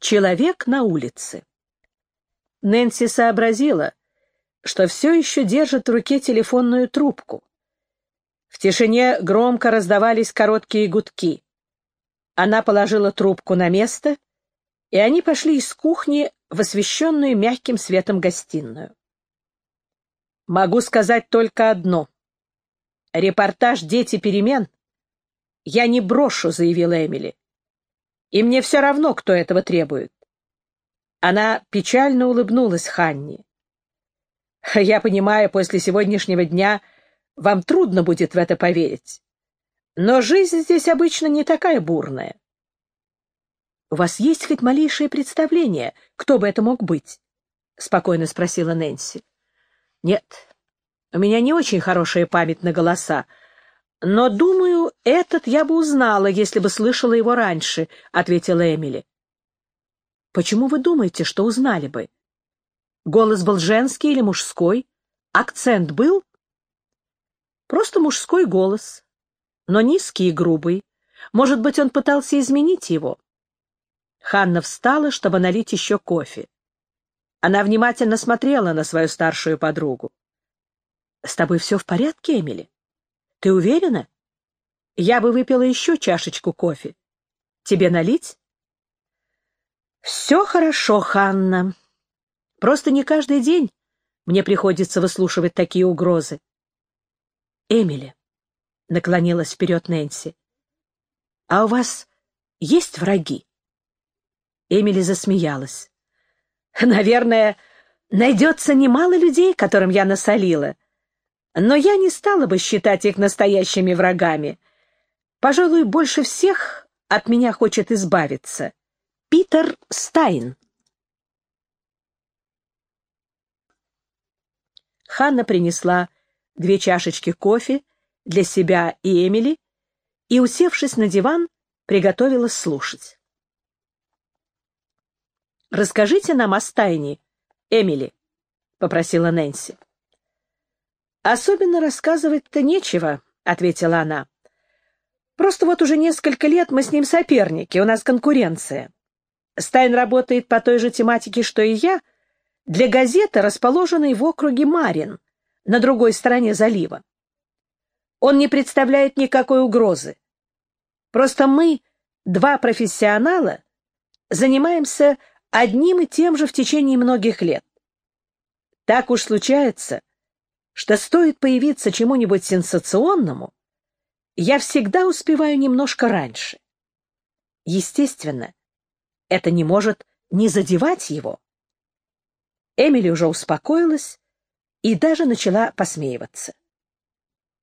Человек на улице. Нэнси сообразила, что все еще держит в руке телефонную трубку. В тишине громко раздавались короткие гудки. Она положила трубку на место, и они пошли из кухни в освещенную мягким светом гостиную. Могу сказать только одно. Репортаж «Дети перемен» я не брошу, заявила Эмили. И мне все равно, кто этого требует. Она печально улыбнулась Ханни. Я понимаю, после сегодняшнего дня вам трудно будет в это поверить. Но жизнь здесь обычно не такая бурная. — У вас есть хоть малейшее представление, кто бы это мог быть? — спокойно спросила Нэнси. — Нет, у меня не очень хорошая память на голоса, но, думаю, этот я бы узнала, если бы слышала его раньше, — ответила Эмили. — Почему вы думаете, что узнали бы? Голос был женский или мужской? Акцент был? Просто мужской голос, но низкий и грубый. Может быть, он пытался изменить его. Ханна встала, чтобы налить еще кофе. Она внимательно смотрела на свою старшую подругу. — С тобой все в порядке, Эмили? Ты уверена? Я бы выпила еще чашечку кофе. Тебе налить? — Все хорошо, Ханна. Просто не каждый день мне приходится выслушивать такие угрозы. — Эмили, — наклонилась вперед Нэнси, — а у вас есть враги? Эмили засмеялась. — Наверное, найдется немало людей, которым я насолила. Но я не стала бы считать их настоящими врагами. Пожалуй, больше всех от меня хочет избавиться. Питер Стайн. Ханна принесла две чашечки кофе для себя и Эмили и, усевшись на диван, приготовилась слушать. «Расскажите нам о Стайне, Эмили», — попросила Нэнси. «Особенно рассказывать-то нечего», — ответила она. «Просто вот уже несколько лет мы с ним соперники, у нас конкуренция. Стайн работает по той же тематике, что и я, для газеты, расположенной в округе Марин, на другой стороне залива. Он не представляет никакой угрозы. Просто мы, два профессионала, занимаемся одним и тем же в течение многих лет. Так уж случается, что стоит появиться чему-нибудь сенсационному, я всегда успеваю немножко раньше. Естественно, это не может не задевать его. Эмили уже успокоилась и даже начала посмеиваться.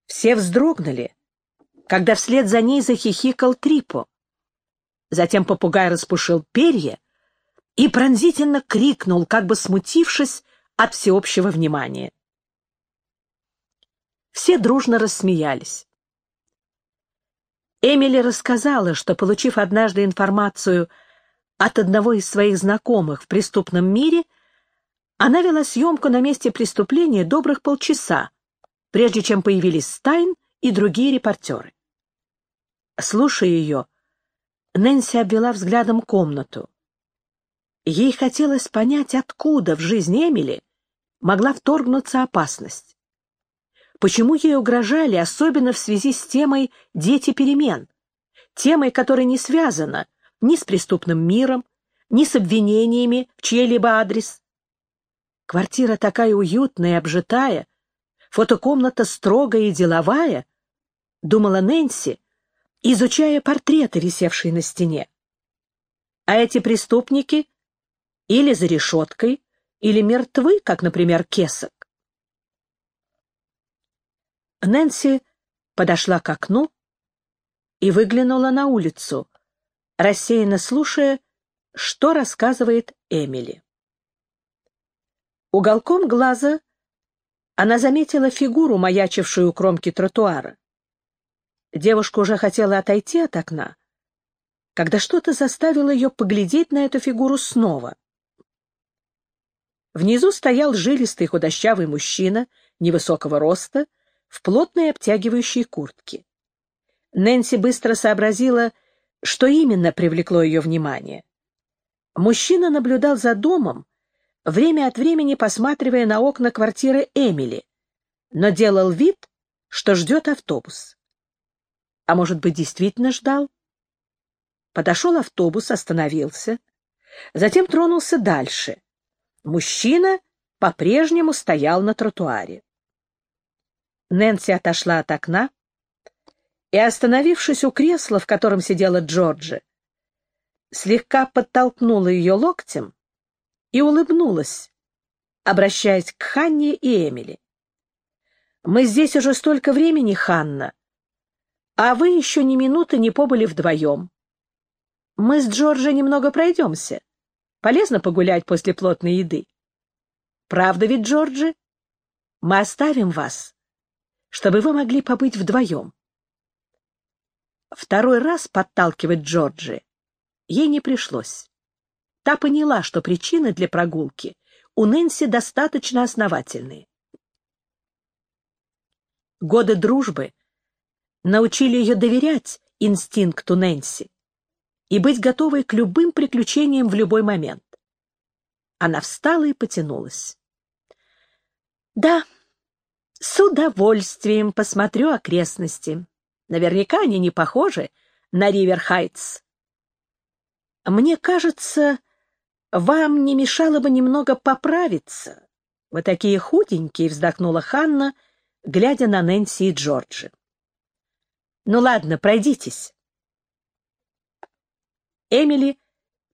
Все вздрогнули, когда вслед за ней захихикал Трипо. Затем попугай распушил перья и пронзительно крикнул, как бы смутившись от всеобщего внимания. Все дружно рассмеялись. Эмили рассказала, что, получив однажды информацию от одного из своих знакомых в преступном мире, она вела съемку на месте преступления добрых полчаса, прежде чем появились Стайн и другие репортеры. Слушая ее, Нэнси обвела взглядом комнату. Ей хотелось понять, откуда в жизнь Эмили могла вторгнуться опасность. Почему ей угрожали, особенно в связи с темой «Дети перемен», темой, которая не связана ни с преступным миром, ни с обвинениями в чьей-либо адрес, Квартира такая уютная обжитая, фотокомната строгая и деловая, думала Нэнси, изучая портреты, висевшие на стене. А эти преступники или за решеткой, или мертвы, как, например, Кесок. Нэнси подошла к окну и выглянула на улицу, рассеянно слушая, что рассказывает Эмили. Уголком глаза она заметила фигуру, маячившую у кромки тротуара. Девушка уже хотела отойти от окна, когда что-то заставило ее поглядеть на эту фигуру снова. Внизу стоял жилистый худощавый мужчина невысокого роста в плотной обтягивающей куртке. Нэнси быстро сообразила, что именно привлекло ее внимание. Мужчина наблюдал за домом, время от времени посматривая на окна квартиры Эмили, но делал вид, что ждет автобус. А может быть, действительно ждал? Подошел автобус, остановился, затем тронулся дальше. Мужчина по-прежнему стоял на тротуаре. Нэнси отошла от окна и, остановившись у кресла, в котором сидела Джорджи, слегка подтолкнула ее локтем и улыбнулась, обращаясь к Ханне и Эмили. «Мы здесь уже столько времени, Ханна, а вы еще ни минуты не побыли вдвоем. Мы с Джорджи немного пройдемся. Полезно погулять после плотной еды. Правда ведь, Джорджи? Мы оставим вас, чтобы вы могли побыть вдвоем. Второй раз подталкивать Джорджи ей не пришлось. Та поняла, что причины для прогулки у Нэнси достаточно основательные. Годы дружбы научили ее доверять инстинкту Нэнси и быть готовой к любым приключениям в любой момент. Она встала и потянулась. «Да, с удовольствием посмотрю окрестности. Наверняка они не похожи на Ривер-Хайтс. Мне кажется, вам не мешало бы немного поправиться. Вы такие худенькие, — вздохнула Ханна, глядя на Нэнси и Джорджи. Ну ладно, пройдитесь. Эмили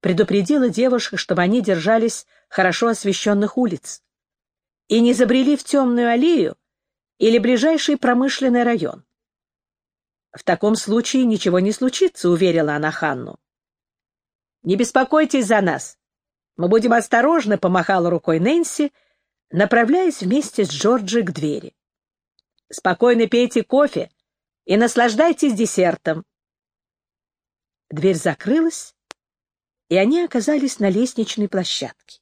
предупредила девушек, чтобы они держались хорошо освещенных улиц и не забрели в темную аллею или ближайший промышленный район. В таком случае ничего не случится, уверила она Ханну. Не беспокойтесь за нас. Мы будем осторожны, помахала рукой Нэнси, направляясь вместе с Джорджи к двери. Спокойно пейте кофе и наслаждайтесь десертом. Дверь закрылась, и они оказались на лестничной площадке.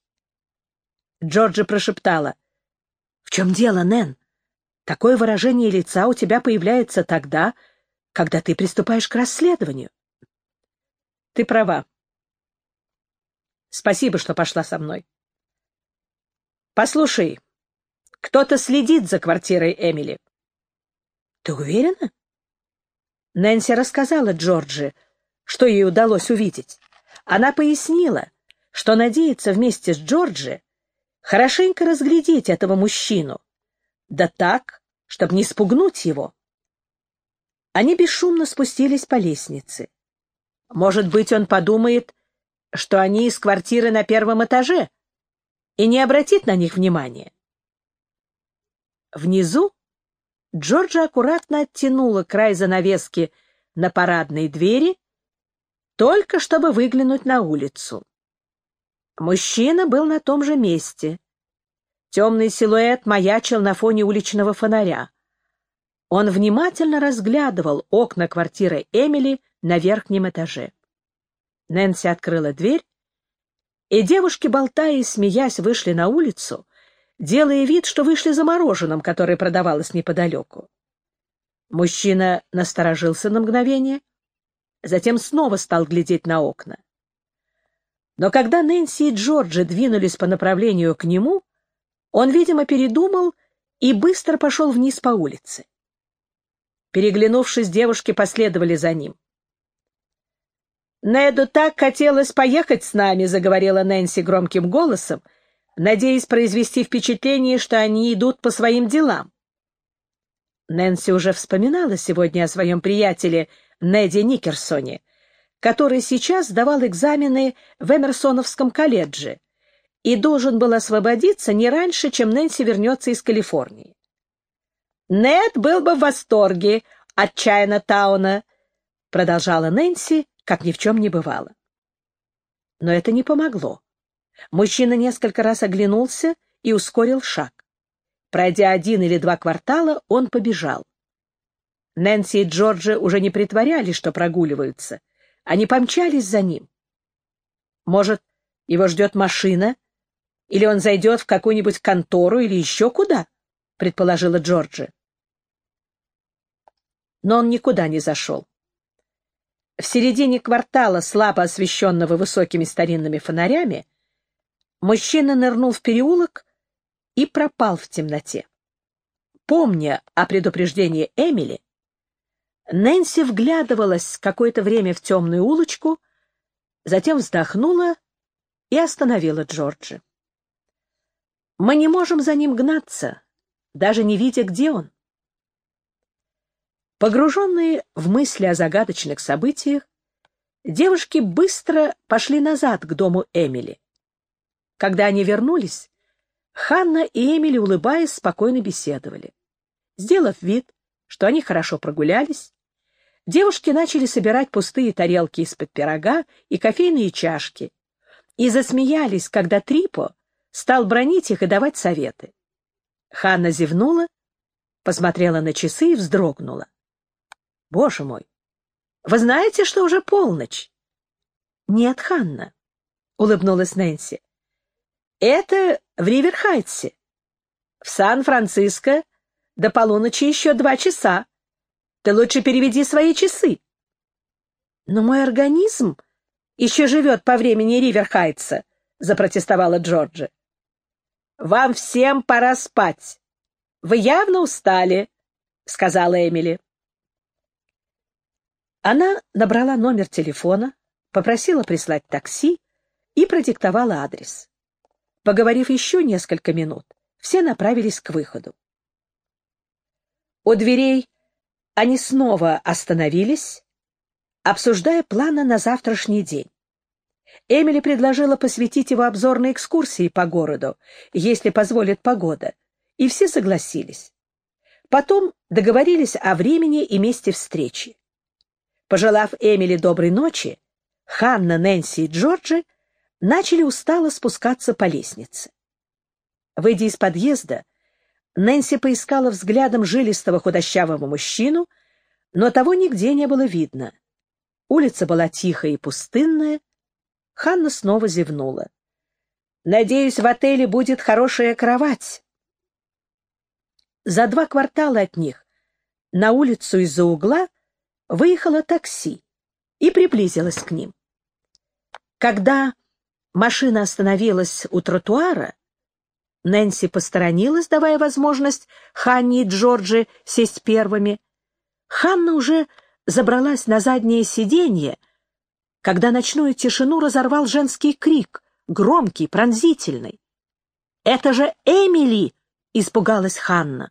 Джорджи прошептала. — В чем дело, Нэн? Такое выражение лица у тебя появляется тогда, когда ты приступаешь к расследованию. — Ты права. Спасибо, что пошла со мной. — Послушай, кто-то следит за квартирой Эмили. — Ты уверена? Нэнси рассказала Джорджи, что ей удалось увидеть. Она пояснила, что надеется вместе с Джорджи хорошенько разглядеть этого мужчину, да так, чтобы не спугнуть его. Они бесшумно спустились по лестнице. Может быть, он подумает, что они из квартиры на первом этаже и не обратит на них внимания. Внизу Джорджа аккуратно оттянула край занавески на парадной двери только чтобы выглянуть на улицу. Мужчина был на том же месте. Темный силуэт маячил на фоне уличного фонаря. Он внимательно разглядывал окна квартиры Эмили на верхнем этаже. Нэнси открыла дверь, и девушки, болтая и смеясь, вышли на улицу, делая вид, что вышли за мороженым, которое продавалось неподалеку. Мужчина насторожился на мгновение, затем снова стал глядеть на окна. Но когда Нэнси и Джорджи двинулись по направлению к нему, он, видимо, передумал и быстро пошел вниз по улице. Переглянувшись, девушки последовали за ним. «Неду так хотелось поехать с нами», — заговорила Нэнси громким голосом, надеясь произвести впечатление, что они идут по своим делам. Нэнси уже вспоминала сегодня о своем приятеле Неди Никерсоне, который сейчас сдавал экзамены в Эмерсоновском колледже и должен был освободиться не раньше, чем Нэнси вернется из Калифорнии. «Нед был бы в восторге от Чайна Тауна», — продолжала Нэнси, как ни в чем не бывало. Но это не помогло. Мужчина несколько раз оглянулся и ускорил шаг. Пройдя один или два квартала, он побежал. Нэнси и Джорджи уже не притворялись, что прогуливаются. Они помчались за ним. Может, его ждет машина? Или он зайдет в какую-нибудь контору или еще куда? — предположила Джорджи. Но он никуда не зашел. В середине квартала, слабо освещенного высокими старинными фонарями, мужчина нырнул в переулок и пропал в темноте. Помня о предупреждении Эмили, Нэнси вглядывалась какое-то время в темную улочку, затем вздохнула и остановила Джорджи. «Мы не можем за ним гнаться, даже не видя, где он». Погруженные в мысли о загадочных событиях, девушки быстро пошли назад к дому Эмили. Когда они вернулись, Ханна и Эмили, улыбаясь, спокойно беседовали. Сделав вид, что они хорошо прогулялись, девушки начали собирать пустые тарелки из-под пирога и кофейные чашки и засмеялись, когда Трипо стал бронить их и давать советы. Ханна зевнула, посмотрела на часы и вздрогнула. Боже мой! Вы знаете, что уже полночь? Нет, Ханна, — улыбнулась Нэнси. Это в Риверхайтсе. В Сан-Франциско до полуночи еще два часа. Ты лучше переведи свои часы. Но мой организм еще живет по времени Риверхайтса, — запротестовала Джорджи. Вам всем пора спать. Вы явно устали, — сказала Эмили. Она набрала номер телефона, попросила прислать такси и продиктовала адрес. Поговорив еще несколько минут, все направились к выходу. У дверей они снова остановились, обсуждая планы на завтрашний день. Эмили предложила посвятить его обзорной экскурсии по городу, если позволит погода, и все согласились. Потом договорились о времени и месте встречи. Пожелав Эмили доброй ночи, Ханна, Нэнси и Джорджи начали устало спускаться по лестнице. Выйдя из подъезда, Нэнси поискала взглядом жилистого худощавого мужчину, но того нигде не было видно. Улица была тихая и пустынная. Ханна снова зевнула. «Надеюсь, в отеле будет хорошая кровать». За два квартала от них на улицу из-за угла выехало такси и приблизилось к ним. Когда машина остановилась у тротуара, Нэнси посторонилась, давая возможность Ханне и Джорджи сесть первыми. Ханна уже забралась на заднее сиденье, когда ночную тишину разорвал женский крик, громкий, пронзительный. «Это же Эмили!» — испугалась Ханна.